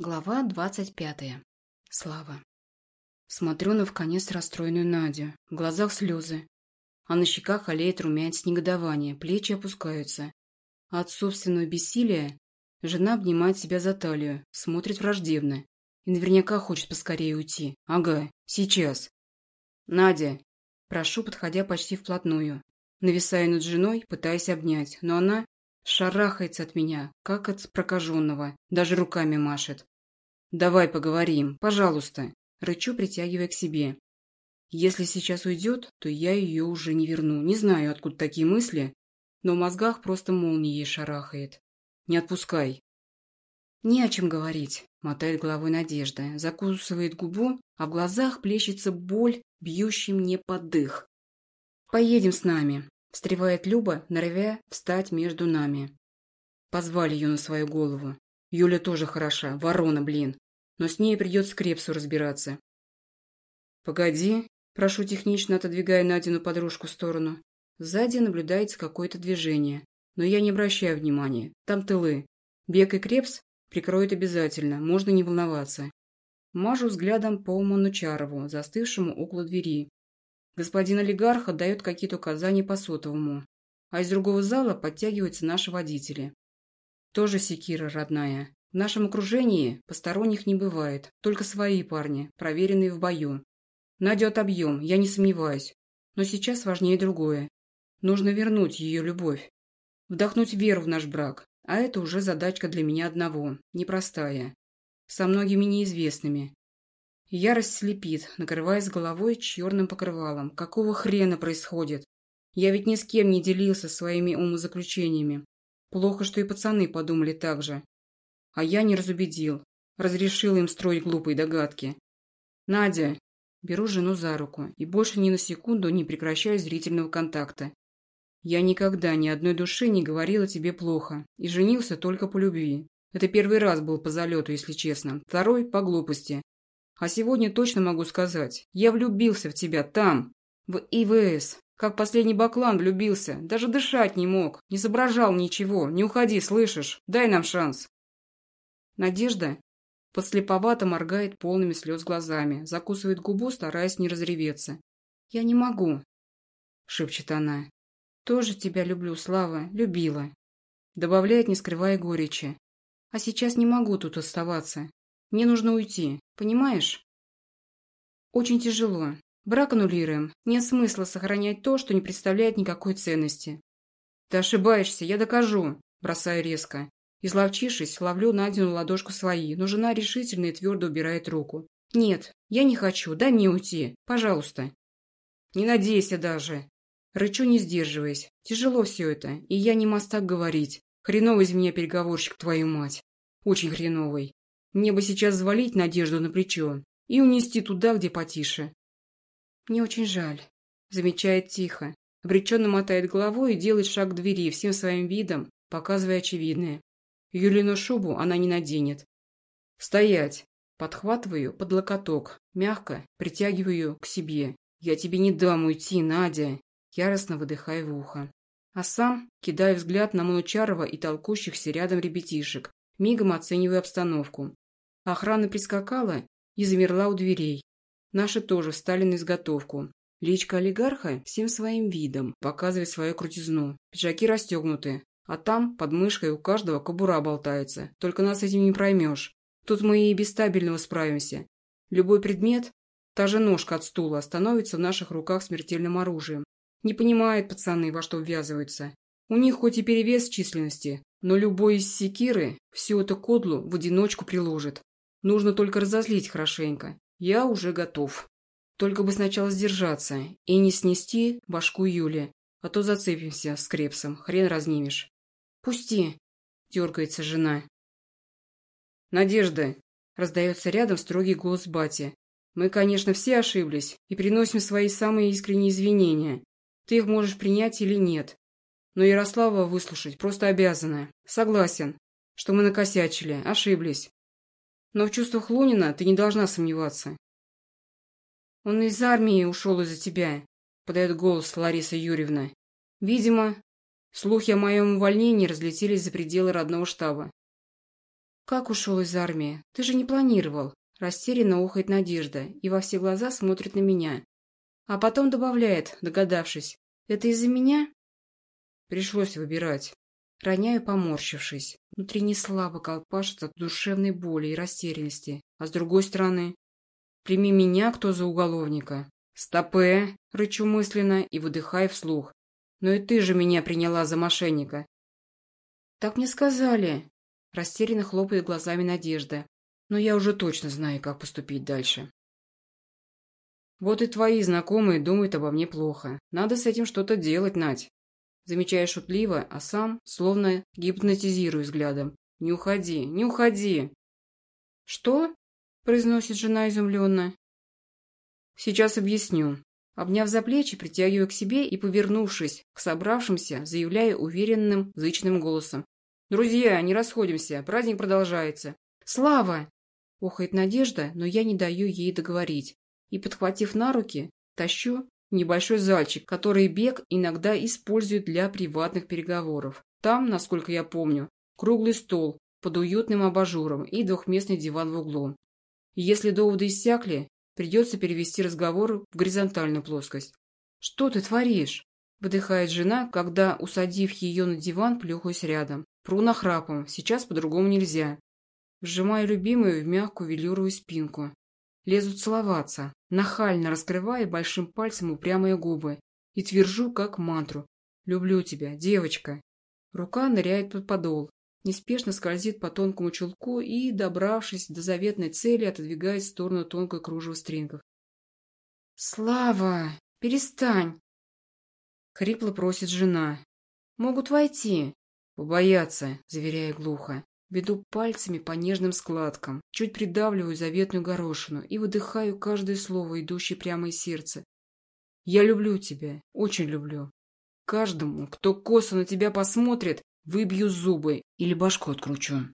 Глава двадцать пятая. Слава. Смотрю на вконец расстроенную Надю. В глазах слезы. А на щеках олеет румянец негодования, плечи опускаются. От собственного бессилия жена обнимает себя за талию, смотрит враждебно. И наверняка хочет поскорее уйти. Ага, сейчас. Надя. Прошу, подходя почти вплотную. Нависаю над женой, пытаясь обнять, но она Шарахается от меня, как от прокаженного, даже руками машет. «Давай поговорим, пожалуйста», – рычу, притягивая к себе. Если сейчас уйдет, то я ее уже не верну. Не знаю, откуда такие мысли, но в мозгах просто молнией шарахает. Не отпускай. Не о чем говорить, мотает головой Надежда, закусывает губу, а в глазах плещется боль, бьющий мне под дых. Поедем с нами. Встревает Люба, норовя встать между нами. Позвали ее на свою голову. Юля тоже хороша, ворона, блин. Но с ней придется Крепсу разбираться. «Погоди», – прошу технично, отодвигая Надину подружку в сторону. Сзади наблюдается какое-то движение, но я не обращаю внимания. Там тылы. Бег и Крепс прикроют обязательно, можно не волноваться. Мажу взглядом по Манучарову, застывшему около двери. Господин олигарх отдает какие-то указания по сотовому, а из другого зала подтягиваются наши водители. Тоже секира родная. В нашем окружении посторонних не бывает, только свои парни, проверенные в бою. Надю отобьем, я не сомневаюсь. Но сейчас важнее другое. Нужно вернуть ее любовь. Вдохнуть веру в наш брак. А это уже задачка для меня одного, непростая. Со многими неизвестными, Ярость слепит, накрываясь головой черным покрывалом. Какого хрена происходит? Я ведь ни с кем не делился своими умозаключениями. Плохо, что и пацаны подумали так же. А я не разубедил. Разрешил им строить глупые догадки. «Надя!» Беру жену за руку и больше ни на секунду не прекращаю зрительного контакта. Я никогда ни одной души не говорила тебе плохо и женился только по любви. Это первый раз был по залету, если честно. Второй – по глупости. А сегодня точно могу сказать, я влюбился в тебя там, в ИВС, как последний баклан влюбился, даже дышать не мог, не соображал ничего, не уходи, слышишь, дай нам шанс. Надежда подслеповато моргает полными слез глазами, закусывает губу, стараясь не разреветься. «Я не могу», — шепчет она. «Тоже тебя люблю, Слава, любила», — добавляет, не скрывая горечи. «А сейчас не могу тут оставаться. Мне нужно уйти, понимаешь? Очень тяжело. Брак аннулируем. Нет смысла сохранять то, что не представляет никакой ценности. Ты ошибаешься, я докажу. Бросаю резко. Изловчившись, ловлю Надину ладошку своей, но жена решительно и твердо убирает руку. «Нет, я не хочу, дай мне уйти, пожалуйста». «Не надейся даже». Рычу, не сдерживаясь. Тяжело все это, и я не мастак говорить. Хреновый из меня переговорщик, твою мать. Очень хреновый. Мне бы сейчас завалить Надежду на плечо и унести туда, где потише. Мне очень жаль. Замечает тихо. Обреченно мотает головой и делает шаг к двери, всем своим видом, показывая очевидное. Юлину шубу она не наденет. «Стоять!» Подхватываю под локоток, мягко притягиваю к себе. «Я тебе не дам уйти, Надя!» Яростно выдыхая в ухо. А сам кидаю взгляд на Манучарова и толкущихся рядом ребятишек, мигом оценивая обстановку. Охрана прискакала и замерла у дверей. Наши тоже встали на изготовку. Личка олигарха всем своим видом показывает свою крутизну. Пиджаки расстегнуты, а там под мышкой у каждого кобура болтается. Только нас этим не проймешь. Тут мы и без стабильного справимся. Любой предмет, та же ножка от стула, становится в наших руках смертельным оружием. Не понимают пацаны, во что ввязываются. У них хоть и перевес численности, но любой из секиры всю эту кодлу в одиночку приложит. Нужно только разозлить хорошенько. Я уже готов. Только бы сначала сдержаться и не снести башку Юли, а то зацепимся с крепсом, хрен разнимешь. «Пусти!» – дергается жена. «Надежда!» – раздается рядом строгий голос бати. «Мы, конечно, все ошиблись и приносим свои самые искренние извинения. Ты их можешь принять или нет, но Ярослава выслушать просто обязана. Согласен, что мы накосячили, ошиблись. Но в чувствах Лунина ты не должна сомневаться. Он из армии ушел из-за тебя, подает голос Лариса Юрьевна. Видимо, слухи о моем увольнении разлетелись за пределы родного штаба. «Как ушел из армии? Ты же не планировал!» Растерянно ухает Надежда и во все глаза смотрит на меня. А потом добавляет, догадавшись. «Это из-за меня?» Пришлось выбирать. Роняю, поморщившись. Внутри слабо колпашет от душевной боли и растерянности. А с другой стороны, прими меня кто за уголовника. «Стопе!» — рычу мысленно и выдыхаю вслух. «Но и ты же меня приняла за мошенника!» «Так мне сказали!» — растерянно хлопает глазами Надежда. «Но я уже точно знаю, как поступить дальше». «Вот и твои знакомые думают обо мне плохо. Надо с этим что-то делать, Надь!» Замечая шутливо, а сам словно гипнотизирую взглядом. «Не уходи, не уходи!» «Что?» — произносит жена изумленно. Сейчас объясню. Обняв за плечи, притягиваю к себе и, повернувшись к собравшимся, заявляю уверенным, зычным голосом. «Друзья, не расходимся, праздник продолжается». «Слава!» – охает Надежда, но я не даю ей договорить. И, подхватив на руки, тащу небольшой зальчик, который Бег иногда использует для приватных переговоров. Там, насколько я помню, круглый стол под уютным абажуром и двухместный диван в углу. Если доводы иссякли, Придется перевести разговор в горизонтальную плоскость. «Что ты творишь?» – выдыхает жена, когда, усадив ее на диван, плюхаюсь рядом. Пру нахрапом, сейчас по-другому нельзя. Сжимаю любимую в мягкую велюровую спинку. Лезу целоваться, нахально раскрывая большим пальцем упрямые губы и твержу, как мантру. «Люблю тебя, девочка!» Рука ныряет под подол, неспешно скользит по тонкому чулку и, добравшись до заветной цели, отодвигает в сторону тонкое кружево стрингов. «Слава! Перестань!» Хрипло просит жена. «Могут войти!» «Побояться!» — заверяя глухо. Веду пальцами по нежным складкам, чуть придавливаю заветную горошину и выдыхаю каждое слово, идущее прямо из сердца. «Я люблю тебя, очень люблю. Каждому, кто косо на тебя посмотрит, Выбью зубы или башку откручу.